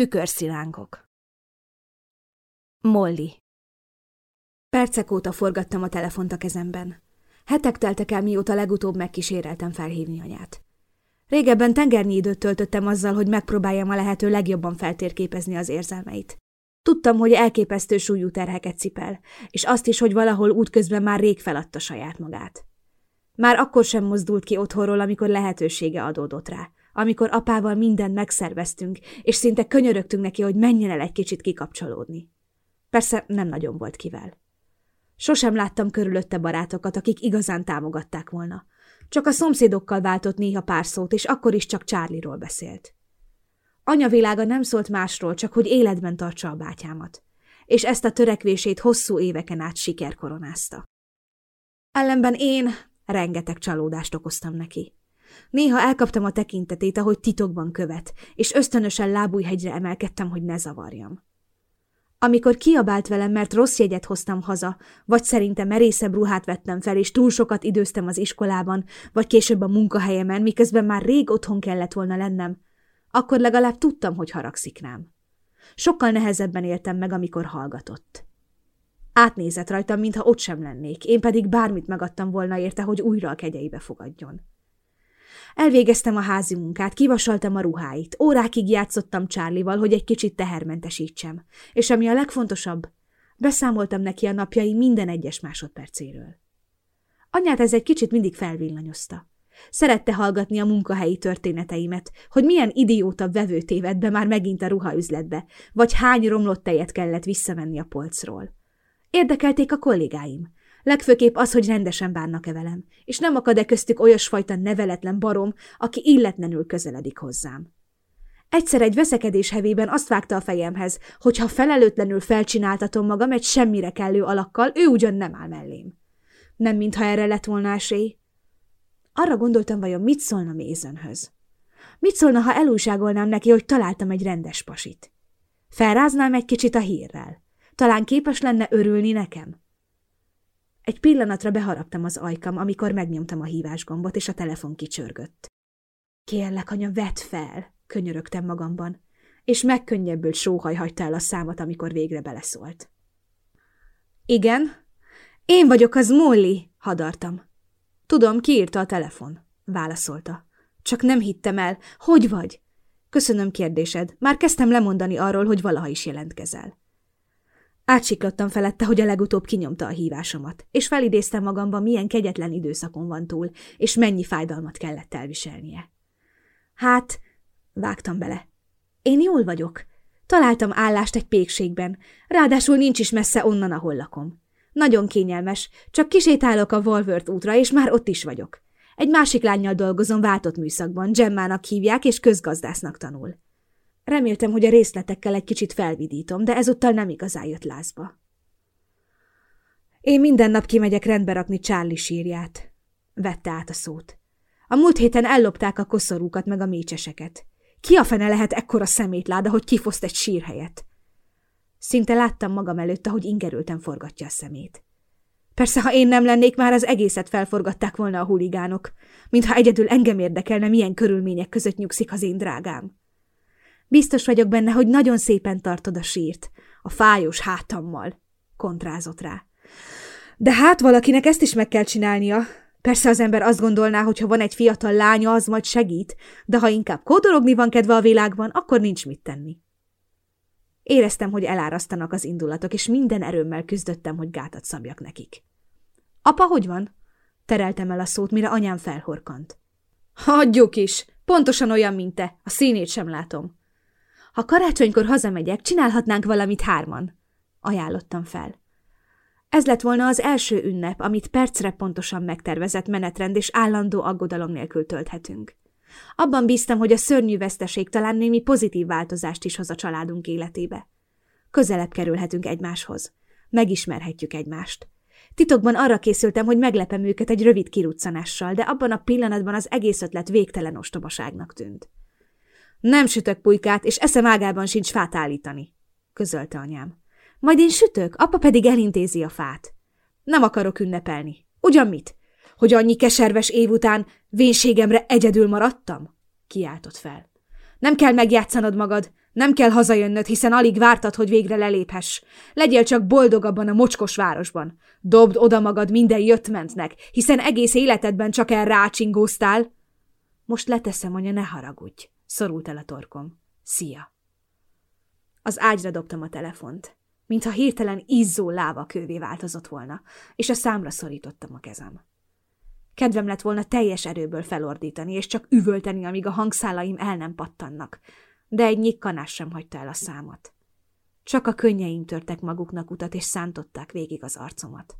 Tükörszilánkok Molly Percek óta forgattam a telefont a kezemben. Hetek teltek el, mióta legutóbb megkíséreltem felhívni anyát. Régebben tengernyi időt töltöttem azzal, hogy megpróbáljam a lehető legjobban feltérképezni az érzelmeit. Tudtam, hogy elképesztő súlyú terheket cipel, és azt is, hogy valahol útközben már rég feladta saját magát. Már akkor sem mozdult ki otthonról, amikor lehetősége adódott rá, amikor apával mindent megszerveztünk, és szinte könyörögtünk neki, hogy menjen el egy kicsit kikapcsolódni. Persze nem nagyon volt kivel. Sosem láttam körülötte barátokat, akik igazán támogatták volna. Csak a szomszédokkal váltott néha pár szót, és akkor is csak Csárliról beszélt. Anyavilága nem szólt másról, csak hogy életben tartsa a bátyámat. És ezt a törekvését hosszú éveken át siker koronázta. Ellenben én rengeteg csalódást okoztam neki. Néha elkaptam a tekintetét, ahogy titokban követ, és ösztönösen lábújhegyre emelkedtem, hogy ne zavarjam. Amikor kiabált velem, mert rossz jegyet hoztam haza, vagy szerintem merészebb ruhát vettem fel, és túl sokat időztem az iskolában, vagy később a munkahelyemen, miközben már rég otthon kellett volna lennem, akkor legalább tudtam, hogy haragszik rám. Sokkal nehezebben éltem meg, amikor hallgatott. Átnézett rajtam, mintha ott sem lennék, én pedig bármit megadtam volna érte, hogy újra a kegyeibe fogadjon. Elvégeztem a házi munkát, kivasaltam a ruháit, órákig játszottam Csárlival, hogy egy kicsit tehermentesítsem, és ami a legfontosabb, beszámoltam neki a napjai minden egyes másodpercéről. Anyát ez egy kicsit mindig felvillanyozta. Szerette hallgatni a munkahelyi történeteimet, hogy milyen idióta vevő téved be már megint a ruhaüzletbe, vagy hány romlott tejet kellett visszavenni a polcról. Érdekelték a kollégáim. Legfőképp az, hogy rendesen bánnak-e velem, és nem akad-e köztük olyasfajta neveletlen barom, aki illetlenül közeledik hozzám. Egyszer egy veszekedés hevében azt vágta a fejemhez, hogy ha felelőtlenül felcsináltatom magam egy semmire kellő alakkal, ő ugyan nem áll mellém. Nem mintha erre lett volna esély. Arra gondoltam, vajon mit szólna Mézönhöz. Mit szólna, ha elújságolnám neki, hogy találtam egy rendes pasit? Felráznám egy kicsit a hírrel. Talán képes lenne örülni nekem? Egy pillanatra beharaptam az ajkam, amikor megnyomtam a hívásgombot, és a telefon kicsörgött. Kérlek, anya, vedd fel, könyörögtem magamban, és megkönnyebbült sóhaj hagyta el a számat, amikor végre beleszólt. Igen, én vagyok az Molly, hadartam. Tudom, kiírta a telefon, válaszolta. Csak nem hittem el. Hogy vagy? Köszönöm kérdésed. Már kezdtem lemondani arról, hogy valaha is jelentkezel. Átsiklottam felette, hogy a legutóbb kinyomta a hívásomat, és felidéztem magamban, milyen kegyetlen időszakon van túl, és mennyi fájdalmat kellett elviselnie. Hát, vágtam bele. Én jól vagyok. Találtam állást egy pékségben, ráadásul nincs is messze onnan, ahol lakom. Nagyon kényelmes, csak kisétálok a Walworth útra, és már ott is vagyok. Egy másik lányjal dolgozom váltott műszakban, Gemmának hívják, és közgazdásznak tanul. Reméltem, hogy a részletekkel egy kicsit felvidítom, de ezúttal nem igazán jött lázba. Én minden nap kimegyek rendbe rakni Charlie sírját. Vette át a szót. A múlt héten ellopták a koszorúkat meg a mécseseket. Ki a fene lehet ekkora szemétláda, hogy kifoszt egy sírhelyet? Szinte láttam magam előtt, ahogy ingerülten forgatja a szemét. Persze, ha én nem lennék, már az egészet felforgatták volna a huligánok, mintha egyedül engem érdekelne, milyen körülmények között nyugszik az én drágám. Biztos vagyok benne, hogy nagyon szépen tartod a sírt, a fájós hátammal, kontrázott rá. De hát valakinek ezt is meg kell csinálnia. Persze az ember azt gondolná, hogy ha van egy fiatal lánya, az majd segít, de ha inkább kódologni van kedve a világban, akkor nincs mit tenni. Éreztem, hogy elárasztanak az indulatok, és minden erőmmel küzdöttem, hogy gátat szabjak nekik. Apa, hogy van? Tereltem el a szót, mire anyám felhorkant. Hagyjuk is! Pontosan olyan, mint te. A színét sem látom. Ha karácsonykor hazamegyek, csinálhatnánk valamit hárman. Ajánlottam fel. Ez lett volna az első ünnep, amit percre pontosan megtervezett menetrend és állandó aggodalom nélkül tölthetünk. Abban bíztam, hogy a szörnyű veszteség talán némi pozitív változást is hoz a családunk életébe. Közelebb kerülhetünk egymáshoz. Megismerhetjük egymást. Titokban arra készültem, hogy meglepem őket egy rövid kiruccanással, de abban a pillanatban az egész ötlet végtelen ostobaságnak tűnt. Nem sütök pulykát, és eszem ágában sincs fát állítani, közölte anyám. Majd én sütök, apa pedig elintézi a fát. Nem akarok ünnepelni. Ugyan mit? Hogy annyi keserves év után vénségemre egyedül maradtam? Kiáltott fel. Nem kell megjátszanod magad. Nem kell hazajönnöd, hiszen alig vártad, hogy végre leléphess. Legyél csak boldog abban a mocskos városban. Dobd oda magad minden jöttmentnek, hiszen egész életedben csak el rácsingóztál. Most leteszem, anya, ne haragudj. Szorult el a torkom. Szia! Az ágyra dobtam a telefont, mintha hirtelen izzó láva kővé változott volna, és a számra szorítottam a kezem. Kedvem lett volna teljes erőből felordítani, és csak üvölteni, amíg a hangszálaim el nem pattannak, de egy nyikkanás sem hagyta el a számot. Csak a könnyeim törtek maguknak utat, és szántották végig az arcomat.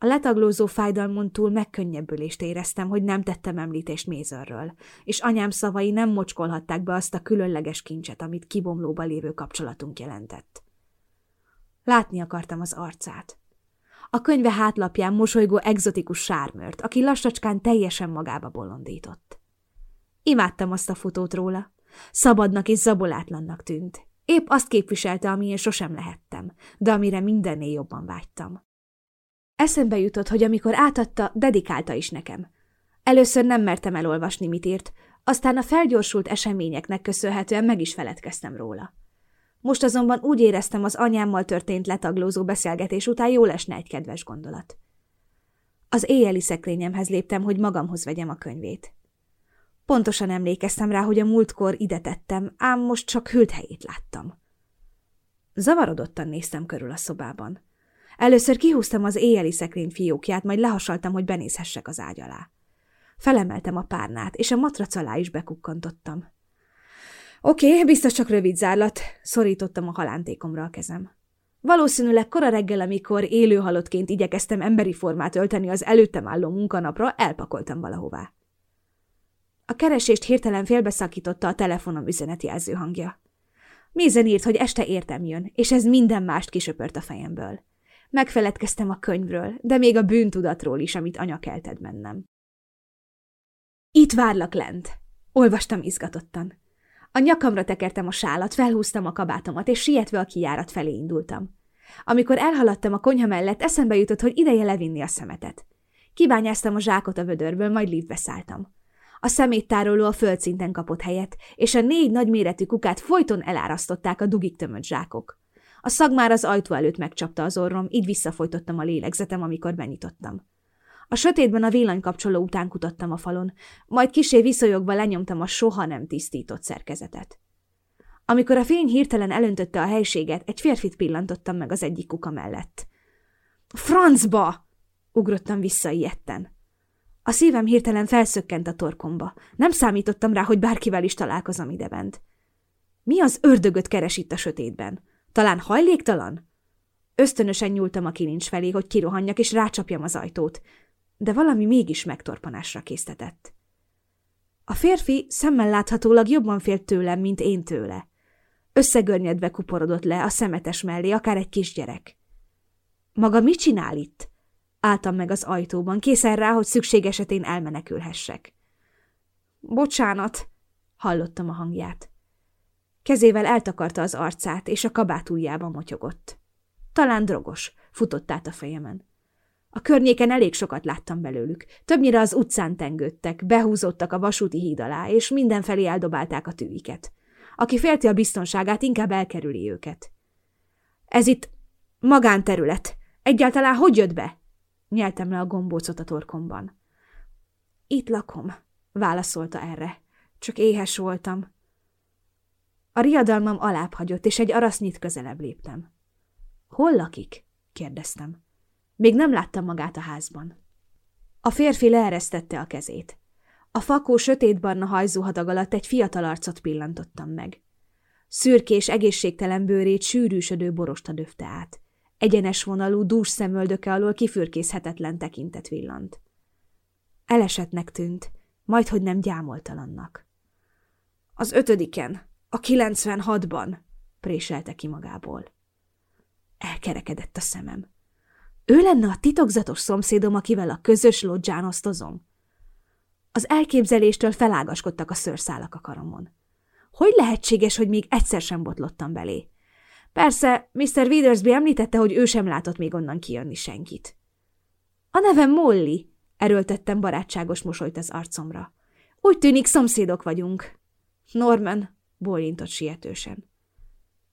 A letaglózó fájdalmon túl megkönnyebbülést éreztem, hogy nem tettem említést Mézörről, és anyám szavai nem mocskolhatták be azt a különleges kincset, amit kibomlóba lévő kapcsolatunk jelentett. Látni akartam az arcát. A könyve hátlapján mosolygó egzotikus sármört, aki lassacskán teljesen magába bolondított. Imádtam azt a fotót róla. Szabadnak és zabolátlannak tűnt. Épp azt képviselte, ami én sosem lehettem, de amire mindennél jobban vágytam. Eszembe jutott, hogy amikor átadta, dedikálta is nekem. Először nem mertem elolvasni, mit írt, aztán a felgyorsult eseményeknek köszönhetően meg is feledkeztem róla. Most azonban úgy éreztem, az anyámmal történt letaglózó beszélgetés után jól esne egy kedves gondolat. Az éjjeli szekrényemhez léptem, hogy magamhoz vegyem a könyvét. Pontosan emlékeztem rá, hogy a múltkor ide tettem, ám most csak hűlt helyét láttam. Zavarodottan néztem körül a szobában. Először kihúztam az éjjeli szekrény fiókját, majd lehasaltam, hogy benézhessek az ágy alá. Felemeltem a párnát, és a matrac alá is bekukkantottam. Oké, okay, biztos csak rövid zárlat, szorítottam a halántékomra a kezem. Valószínűleg kora reggel, amikor élőhalottként igyekeztem emberi formát ölteni az előttem álló munkanapra, elpakoltam valahová. A keresést hirtelen félbeszakította a telefonom üzenetjelző hangja. Mézen írt, hogy este értem jön, és ez minden mást kisöpört a fejemből. Megfeledkeztem a könyvről, de még a bűntudatról is, amit anya kelted bennem. Itt várlak lent. Olvastam izgatottan. A nyakamra tekertem a sálat, felhúztam a kabátomat, és sietve a kijárat felé indultam. Amikor elhaladtam a konyha mellett, eszembe jutott, hogy ideje levinni a szemetet. Kibányáztam a zsákot a vödörből, majd liftbe szálltam. A szeméttároló a földszinten kapott helyet, és a négy nagyméretű kukát folyton elárasztották a dugik tömött zsákok. A szag már az ajtó előtt megcsapta az orrom, így visszafolytottam a lélegzetem, amikor benyitottam. A sötétben a villanykapcsoló után kutattam a falon, majd kisé viszonyogva lenyomtam a soha nem tisztított szerkezetet. Amikor a fény hirtelen elöntötte a helységet, egy férfit pillantottam meg az egyik kuka mellett. Francba! ugrottam vissza ilyetten. A szívem hirtelen felszökkent a torkomba. Nem számítottam rá, hogy bárkivel is találkozom idebent. Mi az ördögöt keres itt a sötétben? Talán hajléktalan? Ösztönösen nyúltam a kilincs felé, hogy kirohanjak és rácsapjam az ajtót, de valami mégis megtorpanásra késztetett. A férfi szemmel láthatólag jobban félt tőlem, mint én tőle. Összegörnyedve kuporodott le a szemetes mellé, akár egy kisgyerek. Maga mit csinál itt? Álltam meg az ajtóban, készen rá, hogy szükség esetén elmenekülhessek. Bocsánat, hallottam a hangját. Kezével eltakarta az arcát, és a kabát ujjába motyogott. Talán drogos, futott át a fejemen. A környéken elég sokat láttam belőlük. Többnyire az utcán tengődtek, behúzottak a vasúti híd alá, és mindenfelé eldobálták a tűiket. Aki félti a biztonságát, inkább elkerüli őket. Ez itt magánterület. Egyáltalán hogy jött be? Nyeltem le a gombócot a torkomban. Itt lakom, válaszolta erre. Csak éhes voltam. A riadalmam alább hagyott, és egy arasznyit közelebb léptem. Hol lakik? kérdeztem. Még nem láttam magát a házban. A férfi leeresztette a kezét. A fakó sötétbarna hajzóhadag alatt egy fiatal arcot pillantottam meg. Szürkés, egészségtelen bőrét sűrűsödő borosta döfte át. Egyenes vonalú, dús szemöldöke alól kifürkészhetetlen tekintet villant. Elesetnek tűnt, majdhogy nem gyámoltalannak. Az ötödiken, a 96-ban, préselte ki magából. Elkerekedett a szemem. Ő lenne a titokzatos szomszédom, akivel a közös lodzsán osztozom? Az elképzeléstől felágaskodtak a szőrszálak a karomon. Hogy lehetséges, hogy még egyszer sem botlottam belé? Persze, Mr. Withersby említette, hogy ő sem látott még onnan kijönni senkit. A nevem Molly, erőltettem barátságos mosolyt az arcomra. Úgy tűnik, szomszédok vagyunk. Norman, bólintott sietősen.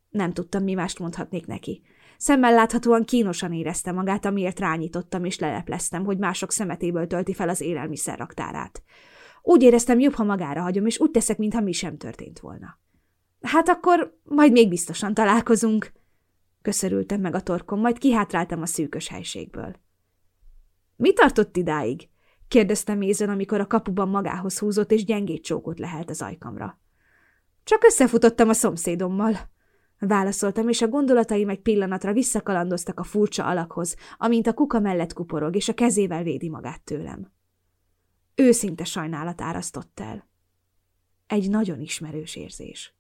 Nem tudtam, mi mást mondhatnék neki. Szemmel láthatóan kínosan érezte magát, amiért rányítottam és lelepleztem, hogy mások szemetéből tölti fel az élelmiszer raktárát. Úgy éreztem, jobb, ha magára hagyom, és úgy teszek, mintha mi sem történt volna. Hát akkor majd még biztosan találkozunk. Köszörültem meg a torkom, majd kihátráltam a szűkös helységből. Mi tartott idáig? kérdeztem Mézen, amikor a kapuban magához húzott, és gyengét csókot lehelt az ajkamra. Csak összefutottam a szomszédommal. Válaszoltam, és a gondolataim egy pillanatra visszakalandoztak a furcsa alakhoz, amint a kuka mellett kuporog, és a kezével védi magát tőlem. Őszinte sajnálat árasztott el. Egy nagyon ismerős érzés.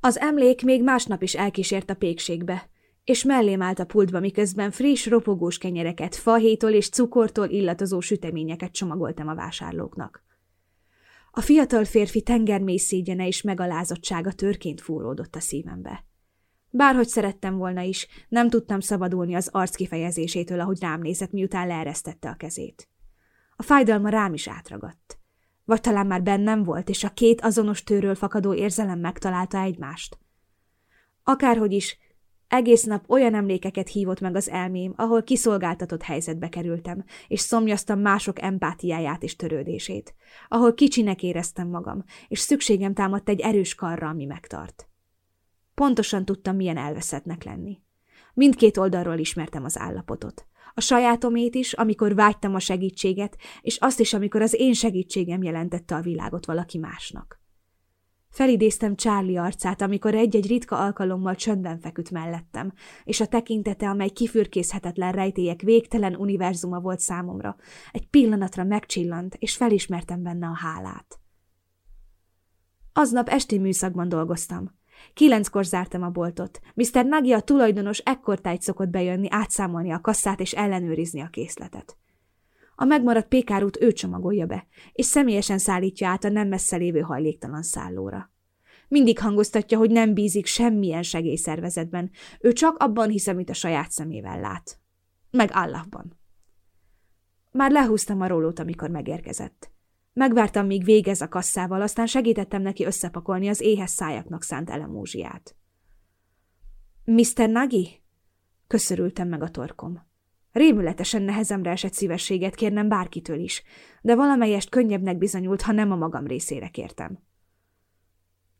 Az emlék még másnap is elkísért a pékségbe, és mellém állt a pultba, miközben friss, ropogós kenyereket, fahétól és cukortól illatozó süteményeket csomagoltam a vásárlóknak. A fiatal férfi tengermély szégyene és megalázottsága törként fúródott a szívembe. Bárhogy szerettem volna is, nem tudtam szabadulni az arc kifejezésétől, ahogy rám nézett, miután leeresztette a kezét. A fájdalma rám is átragadt. Vagy talán már bennem volt, és a két azonos tőről fakadó érzelem megtalálta egymást. Akárhogy is, egész nap olyan emlékeket hívott meg az elmém, ahol kiszolgáltatott helyzetbe kerültem, és szomjaztam mások empátiáját és törődését, ahol kicsinek éreztem magam, és szükségem támadt egy erős karra, ami megtart. Pontosan tudtam, milyen elveszettnek lenni. Mindkét oldalról ismertem az állapotot. A sajátomét is, amikor vágytam a segítséget, és azt is, amikor az én segítségem jelentette a világot valaki másnak. Felidéztem Charlie arcát, amikor egy-egy ritka alkalommal csöndben feküdt mellettem, és a tekintete, amely kifürkészhetetlen rejtélyek végtelen univerzuma volt számomra, egy pillanatra megcsillant, és felismertem benne a hálát. Aznap esti műszakban dolgoztam. Kilenckor zártam a boltot. Mr. Nagy a tulajdonos ekkortájt szokott bejönni, átszámolni a kasszát és ellenőrizni a készletet. A megmaradt pékárút ő csomagolja be, és személyesen szállítja át a nem messze lévő hajléktalan szállóra. Mindig hangoztatja, hogy nem bízik semmilyen segélyszervezetben, ő csak abban hisz, amit a saját szemével lát. Meg Allahban. Már lehúztam a rólót, amikor megérkezett. Megvártam, míg végez a kasszával, aztán segítettem neki összepakolni az éhes szájaknak szánt elemózsiát. Mr. Nagi? Köszörültem meg a torkom. Rémületesen nehezemre esett szívességet kérnem bárkitől is, de valamelyest könnyebbnek bizonyult, ha nem a magam részére kértem.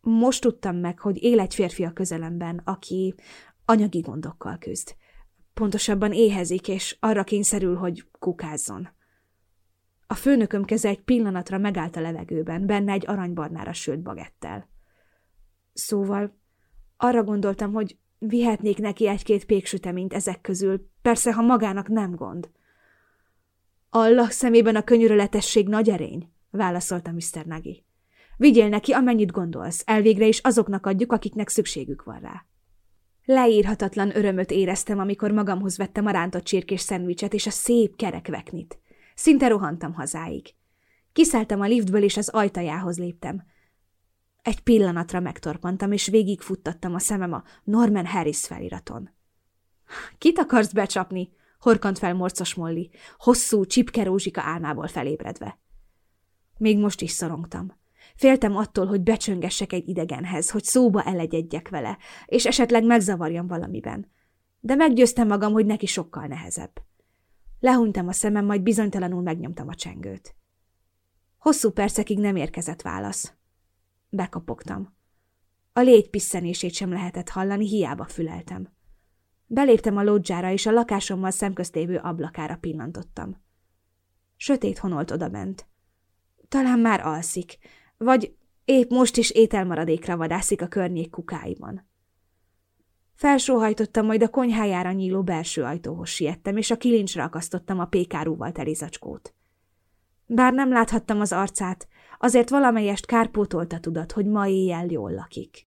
Most tudtam meg, hogy él egy férfi a közelemben, aki anyagi gondokkal küzd. Pontosabban éhezik, és arra kényszerül, hogy kukázzon. A főnököm keze egy pillanatra megállt a levegőben, benne egy aranybarnára sült bagettel. Szóval arra gondoltam, hogy vihetnék neki egy-két péksüteményt ezek közül, persze, ha magának nem gond. Allah szemében a könyörületesség nagy erény, válaszolta Mr. Nagy. Vigyél neki, amennyit gondolsz, elvégre is azoknak adjuk, akiknek szükségük van rá. Leírhatatlan örömöt éreztem, amikor magamhoz vettem a rántott csirkés szendvicset és a szép kerek veknit. Szinte rohantam hazáig. Kiszálltam a liftből, és az ajtajához léptem. Egy pillanatra megtorpantam, és végigfuttattam a szemem a Norman Harris feliraton. Kit akarsz becsapni? horkant fel morcos Molly, hosszú, csipke rózsika álmából felébredve. Még most is szorongtam. Féltem attól, hogy becsöngessek egy idegenhez, hogy szóba elegyedjek vele, és esetleg megzavarjam valamiben. De meggyőztem magam, hogy neki sokkal nehezebb. Lehúnytam a szemem, majd bizonytalanul megnyomtam a csengőt. Hosszú percekig nem érkezett válasz. Bekapogtam. A légy pisszenését sem lehetett hallani, hiába füleltem. Beléptem a lódzsára, és a lakásommal szemköztévő ablakára pillantottam. Sötét honolt odabent. Talán már alszik, vagy épp most is ételmaradékra vadászik a környék kukáiban. Felsóhajtottam, majd a konyhájára nyíló belső ajtóhoz siettem, és a kilincsre akasztottam a pékárúval teli zacskót. Bár nem láthattam az arcát, azért valamelyest kárpótolta tudat, hogy ma éjjel jól lakik.